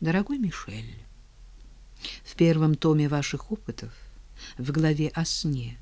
Дорогой Мишель, в первом томе ваших опытов, в главе о сне,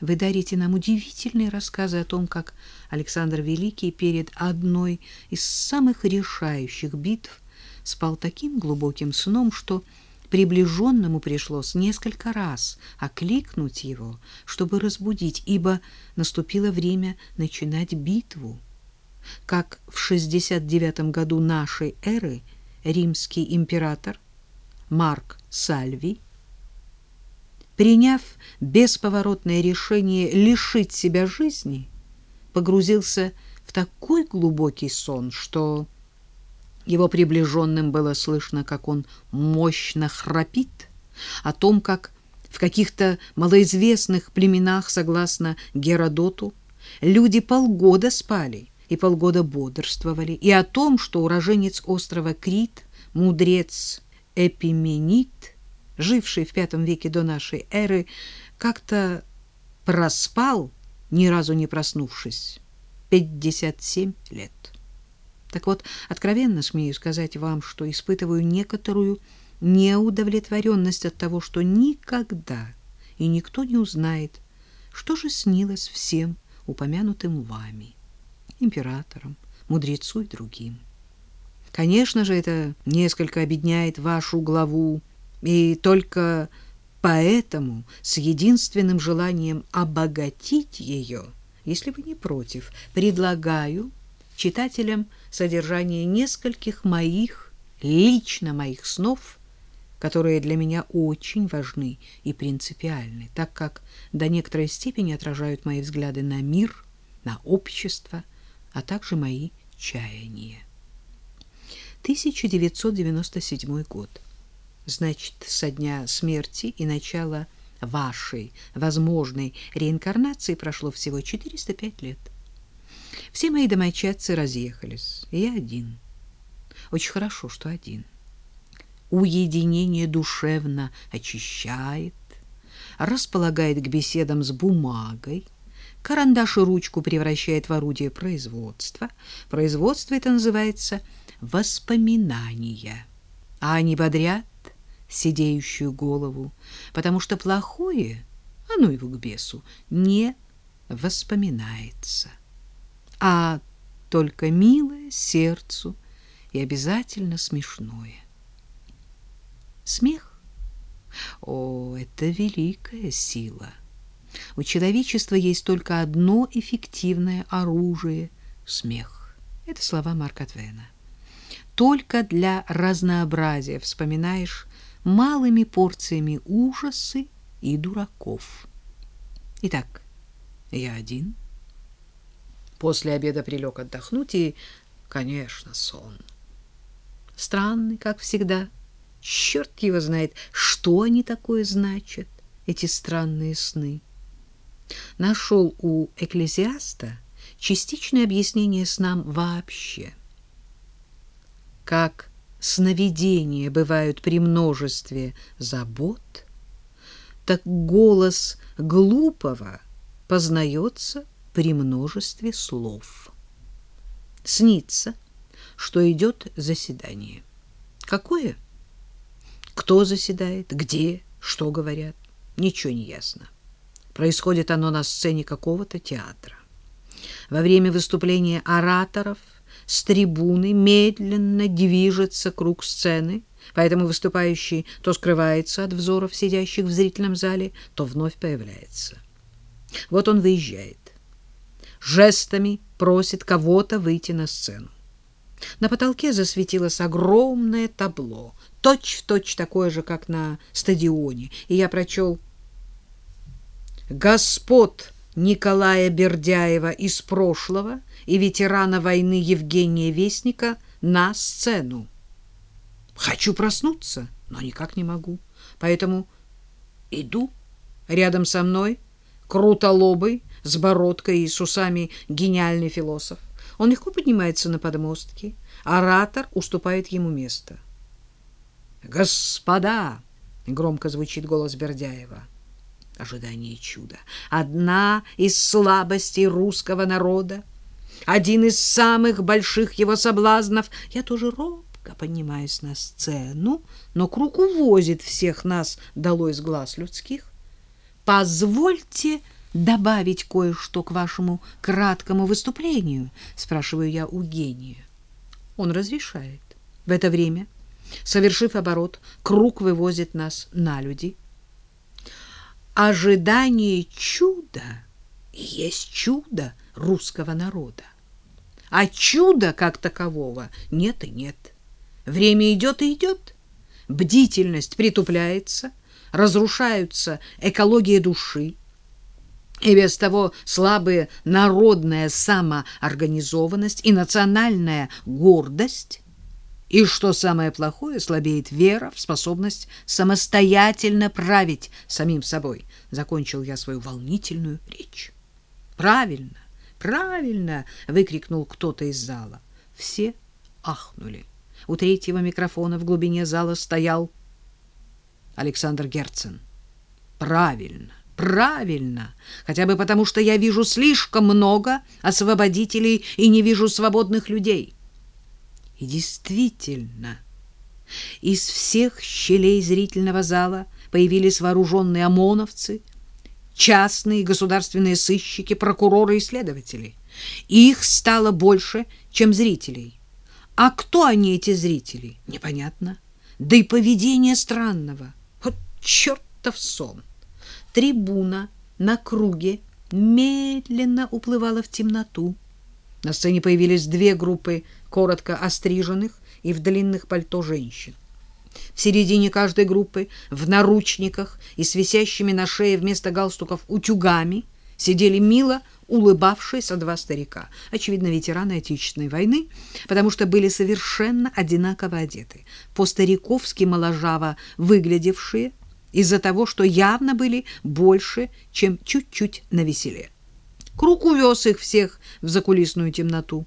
вы дарите нам удивительные рассказы о том, как Александр Великий перед одной из самых решающих битв спал таким глубоким сном, что приближенному пришлось несколько раз окликнуть его, чтобы разбудить, ибо наступило время начинать битву. Как в 69 году нашей эры римский император Марк Сальвий, приняв бесповоротное решение лишить себя жизни, погрузился в такой глубокий сон, что его приближенным было слышно, как он мощно храпит, о том, как в каких-то малоизвестных племенах, согласно Геродоту, люди полгода спали и полгода бодрствовали, и о том, что уроженец острова Крит, мудрец Эпименит, живший в V веке до нашей эры, как-то проспал, ни разу не проснувшись, 57 лет. Так вот, откровенно смею сказать вам, что испытываю некоторую неудовлетворенность от того, что никогда и никто не узнает, что же снилось всем упомянутым вами, императорам, мудрецу и другим. Конечно же, это несколько обедняет вашу главу, и только поэтому с единственным желанием обогатить ее, если вы не против, предлагаю читателям содержание нескольких моих, лично моих снов, которые для меня очень важны и принципиальны, так как до некоторой степени отражают мои взгляды на мир, на общество, а также мои чаяния. 1997 год. Значит, со дня смерти и начала вашей возможной реинкарнации прошло всего 405 лет. Все мои домочадцы разъехались, и я один. Очень хорошо, что один. Уединение душевно очищает, располагает к беседам с бумагой, карандаш и ручку превращает в орудие производства. Производство это называется воспоминания, а они бодрят сидеющую голову, потому что плохое, оно его к бесу, не воспоминается а только милое сердцу и обязательно смешное. Смех? О, это великая сила. У человечества есть только одно эффективное оружие — смех. Это слова Марка Твена. Только для разнообразия вспоминаешь малыми порциями ужасы и дураков. Итак, я один — После обеда прилег отдохнуть и, конечно, сон. Странный, как всегда. Черт его знает, что они такое значат, эти странные сны. Нашел у экклезиаста частичное объяснение снам вообще. Как сновидения бывают при множестве забот, так голос глупого познается при множестве слов. Снится, что идет заседание. Какое? Кто заседает, где, что говорят, ничего не ясно. Происходит оно на сцене какого-то театра. Во время выступления ораторов с трибуны медленно движется круг сцены, поэтому выступающий то скрывается от взоров сидящих в зрительном зале, то вновь появляется. Вот он выезжает жестами просит кого-то выйти на сцену. На потолке засветилось огромное табло, точь-в-точь точь такое же, как на стадионе, и я прочел «Господ Николая Бердяева из прошлого и ветерана войны Евгения Вестника на сцену». Хочу проснуться, но никак не могу, поэтому иду рядом со мной, круто лобой, с бородкой и с усами гениальный философ. Он легко поднимается на подмостки. Оратор уступает ему место. «Господа!» — громко звучит голос Бердяева. Ожидание чуда. Одна из слабостей русского народа, один из самых больших его соблазнов. Я тоже робко поднимаюсь на сцену, но круг увозит всех нас долой с глаз людских. Позвольте добавить кое-что к вашему краткому выступлению, спрашиваю я у гения. Он разрешает. В это время, совершив оборот, круг вывозит нас на люди. Ожидание чуда есть чудо русского народа. А чуда как такового нет и нет. Время идет и идет. Бдительность притупляется, разрушаются экология души, и без того слабая народная самоорганизованность и национальная гордость, и, что самое плохое, слабеет вера в способность самостоятельно править самим собой. Закончил я свою волнительную речь. Правильно, правильно, выкрикнул кто-то из зала. Все ахнули. У третьего микрофона в глубине зала стоял Александр Герцен. Правильно, правильно, хотя бы потому, что я вижу слишком много освободителей и не вижу свободных людей. И действительно, из всех щелей зрительного зала появились вооруженные ОМОНовцы, частные государственные сыщики, прокуроры и следователи. Их стало больше, чем зрителей. А кто они, эти зрители? Непонятно. Да и поведение странного. Вот чертов сон. Трибуна на круге медленно уплывала в темноту. На сцене появились две группы коротко остриженных и в длинных пальто женщин. В середине каждой группы, в наручниках и с висящими на шее вместо галстуков утюгами, сидели мило улыбавшиеся два старика, очевидно, ветераны Отечественной войны, потому что были совершенно одинаково одеты, по-стариковски моложаво выглядевшие из-за того, что явно были больше, чем чуть-чуть навеселе. Круг увез их всех в закулисную темноту.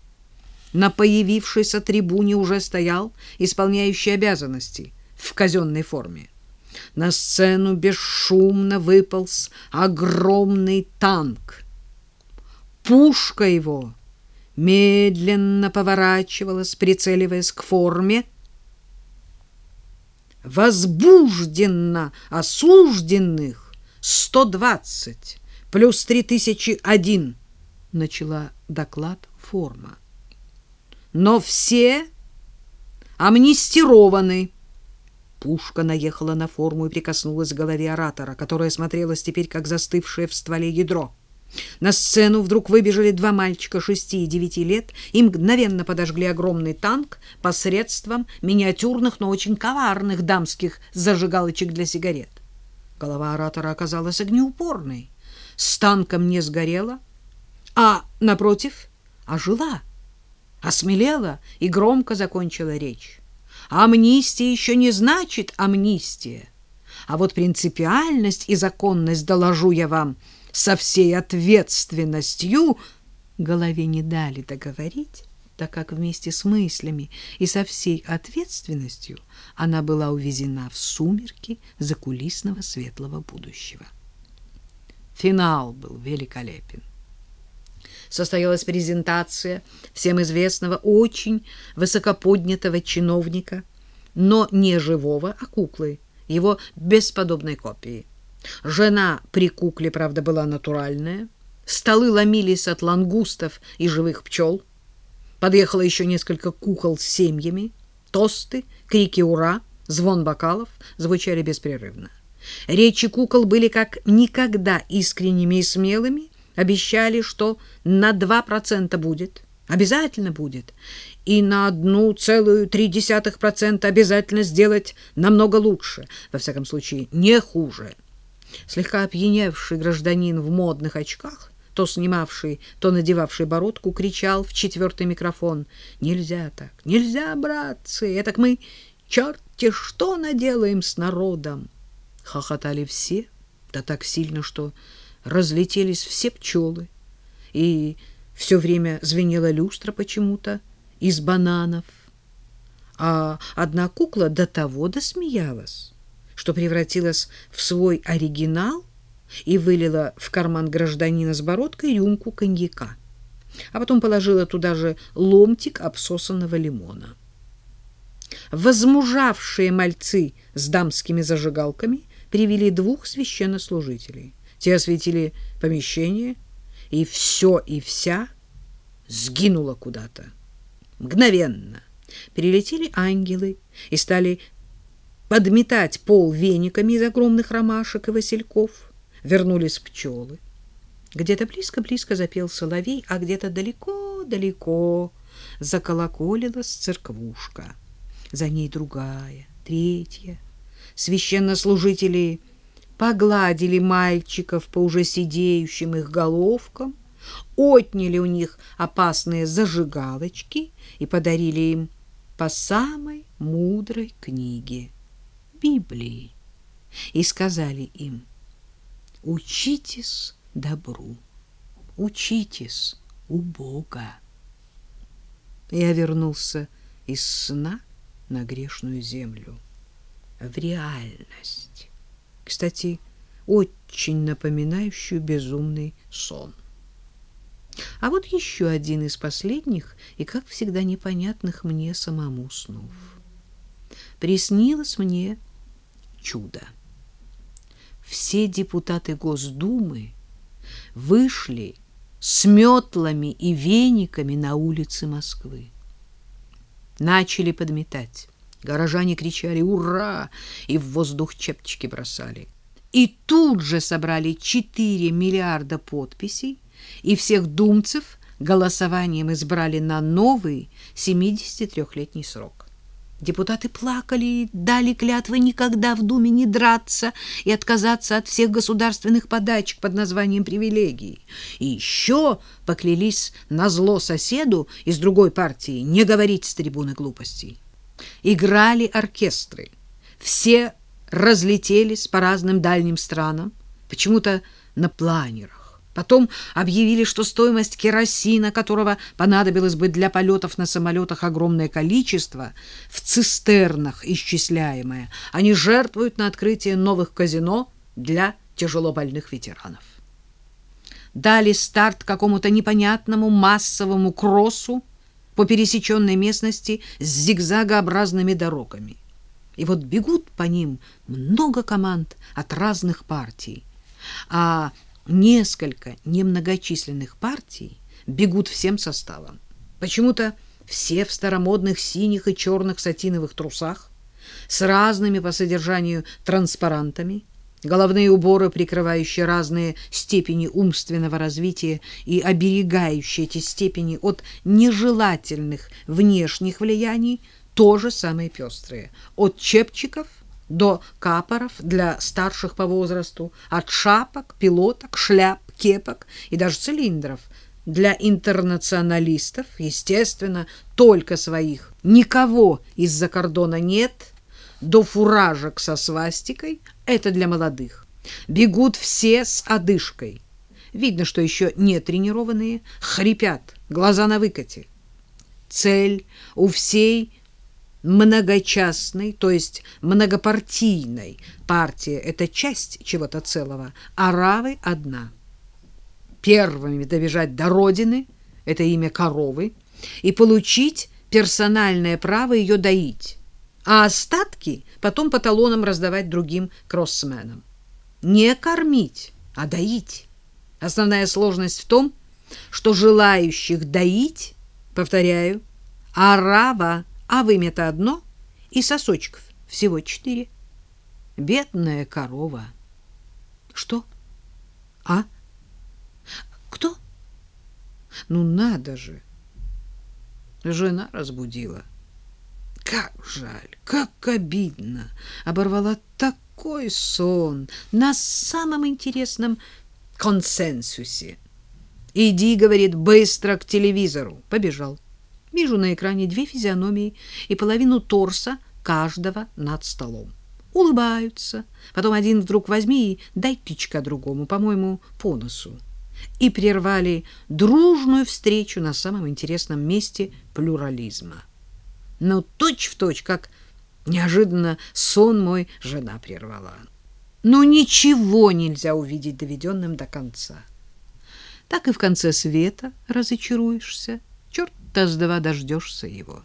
На появившейся трибуне уже стоял исполняющий обязанности в казенной форме. На сцену бесшумно выполз огромный танк. Пушка его медленно поворачивалась, прицеливаясь к форме. Возбужденно осужденных сто двадцать плюс три тысячи один, начала доклад форма. Но все амнистированы. Пушка наехала на форму и прикоснулась к голове оратора, которая смотрелась теперь как застывшее в стволе ядро. На сцену вдруг выбежали два мальчика шести и девяти лет и мгновенно подожгли огромный танк посредством миниатюрных, но очень коварных дамских зажигалочек для сигарет. Голова оратора оказалась огнеупорной с танком не сгорела, а, напротив, ожила, осмелела и громко закончила речь. Амнистия еще не значит амнистия, а вот принципиальность и законность, доложу я вам, со всей ответственностью голове не дали договорить, так как вместе с мыслями и со всей ответственностью она была увезена в сумерки закулисного светлого будущего. Финал был великолепен. Состоялась презентация всем известного очень высокоподнятого чиновника, но не живого, а куклы, его бесподобной копии. Жена при кукле, правда, была натуральная. Столы ломились от лангустов и живых пчел. Подъехало еще несколько кукол с семьями. Тосты, крики «Ура!», звон бокалов звучали беспрерывно. Речи кукол были как никогда искренними и смелыми, обещали, что на 2% будет, обязательно будет, и на 1,3% обязательно сделать намного лучше, во всяком случае, не хуже. Слегка опьяневший гражданин в модных очках, то снимавший, то надевавший бородку, кричал в четвертый микрофон. «Нельзя так! Нельзя, братцы! Этак мы черти что наделаем с народом!» Хохотали все, да так сильно, что разлетелись все пчелы. И все время звенела люстра почему-то из бананов. А одна кукла до того досмеялась, что превратилась в свой оригинал и вылила в карман гражданина с бородкой рюмку коньяка, а потом положила туда же ломтик обсосанного лимона. Возмужавшие мальцы с дамскими зажигалками привели двух священнослужителей. Те осветили помещение, и все и вся сгинуло куда-то. Мгновенно прилетели ангелы и стали подметать пол вениками из огромных ромашек и васильков. Вернулись пчелы. Где-то близко-близко запел соловей, а где-то далеко-далеко заколоколилась церквушка. За ней другая, третья. Священнослужители погладили мальчиков по уже сидеющим их головкам, отняли у них опасные зажигалочки и подарили им по самой мудрой книге — Библии. И сказали им, учитесь добру, учитесь у Бога. Я вернулся из сна на грешную землю, в реальность. Кстати, очень напоминающую безумный сон. А вот еще один из последних и, как всегда, непонятных мне самому снов. Приснилось мне чудо. Все депутаты Госдумы вышли с метлами и вениками на улицы Москвы. Начали подметать. Горожане кричали «Ура!» и в воздух чепчики бросали. И тут же собрали 4 миллиарда подписей, и всех думцев голосованием избрали на новый 73-летний срок. Депутаты плакали дали клятвы никогда в Думе не драться и отказаться от всех государственных подачек под названием привилегий. И еще поклялись на зло соседу из другой партии не говорить с трибуны глупостей. Играли оркестры. Все разлетелись по разным дальним странам, почему-то на планерах. Потом объявили, что стоимость керосина, которого понадобилось бы для полетов на самолетах огромное количество, в цистернах исчисляемое, они жертвуют на открытие новых казино для тяжелобольных ветеранов. Дали старт какому-то непонятному массовому кроссу по пересеченной местности с зигзагообразными дорогами. И вот бегут по ним много команд от разных партий, а несколько немногочисленных партий бегут всем составом. Почему-то все в старомодных синих и черных сатиновых трусах, с разными по содержанию транспарантами, головные уборы, прикрывающие разные степени умственного развития и оберегающие эти степени от нежелательных внешних влияний, тоже самые пестрые, от чепчиков – до капоров для старших по возрасту, от шапок, пилоток, шляп, кепок и даже цилиндров. Для интернационалистов, естественно, только своих. Никого из-за кордона нет. До фуражек со свастикой – это для молодых. Бегут все с одышкой. Видно, что еще не тренированные, хрипят, глаза на выкате. Цель у всей многочастной, то есть многопартийной. Партия — это часть чего-то целого, а равы — одна. Первыми добежать до родины — это имя коровы, и получить персональное право ее доить, а остатки потом по талонам раздавать другим кроссменам. Не кормить, а доить. Основная сложность в том, что желающих доить, повторяю, арава а вымя-то одно, и сосочков всего четыре. Бедная корова. Что? А? Кто? Ну надо же. Жена разбудила. Как жаль, как обидно. Оборвала такой сон на самом интересном консенсусе. Иди, говорит, быстро к телевизору. Побежал. Вижу на экране две физиономии и половину торса каждого над столом. Улыбаются. Потом один вдруг возьми и дай тычка другому, по-моему, по носу. И прервали дружную встречу на самом интересном месте плюрализма. Но точь-в-точь, как неожиданно сон мой жена прервала. Но ничего нельзя увидеть доведенным до конца. Так и в конце света разочаруешься. Черт-то с два дождешься его.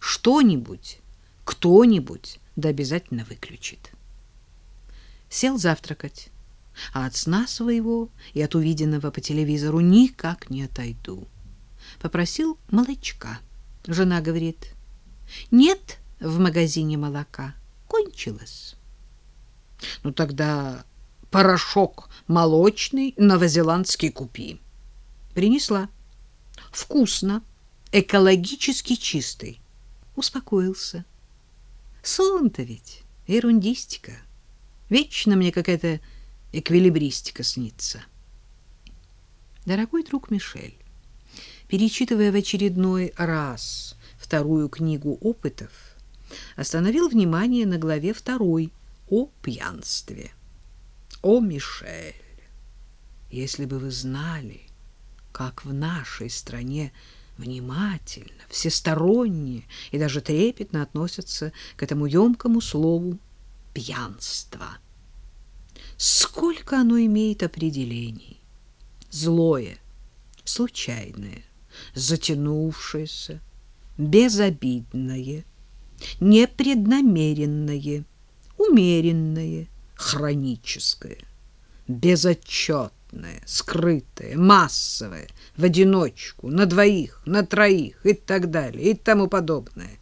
что-нибудь, кто-нибудь да обязательно выключит. Сел завтракать, а от сна своего и от увиденного по телевизору никак не отойду. Попросил молочка. Жена говорит, нет в магазине молока, кончилось. Ну тогда порошок молочный новозеландский купи. Принесла. Вкусно, экологически чистый. Успокоился. Сон-то ведь ерундистика. Вечно мне какая-то эквилибристика снится. Дорогой друг Мишель, перечитывая в очередной раз вторую книгу опытов, остановил внимание на главе второй о пьянстве. О, Мишель, если бы вы знали, как в нашей стране внимательно, всесторонне и даже трепетно относятся к этому емкому слову пьянство. Сколько оно имеет определений. Злое, случайное, затянувшееся, безобидное, непреднамеренное, умеренное, хроническое, безотчетное, скрытое, массовое, в одиночку, на двоих, на троих и так далее и тому подобное.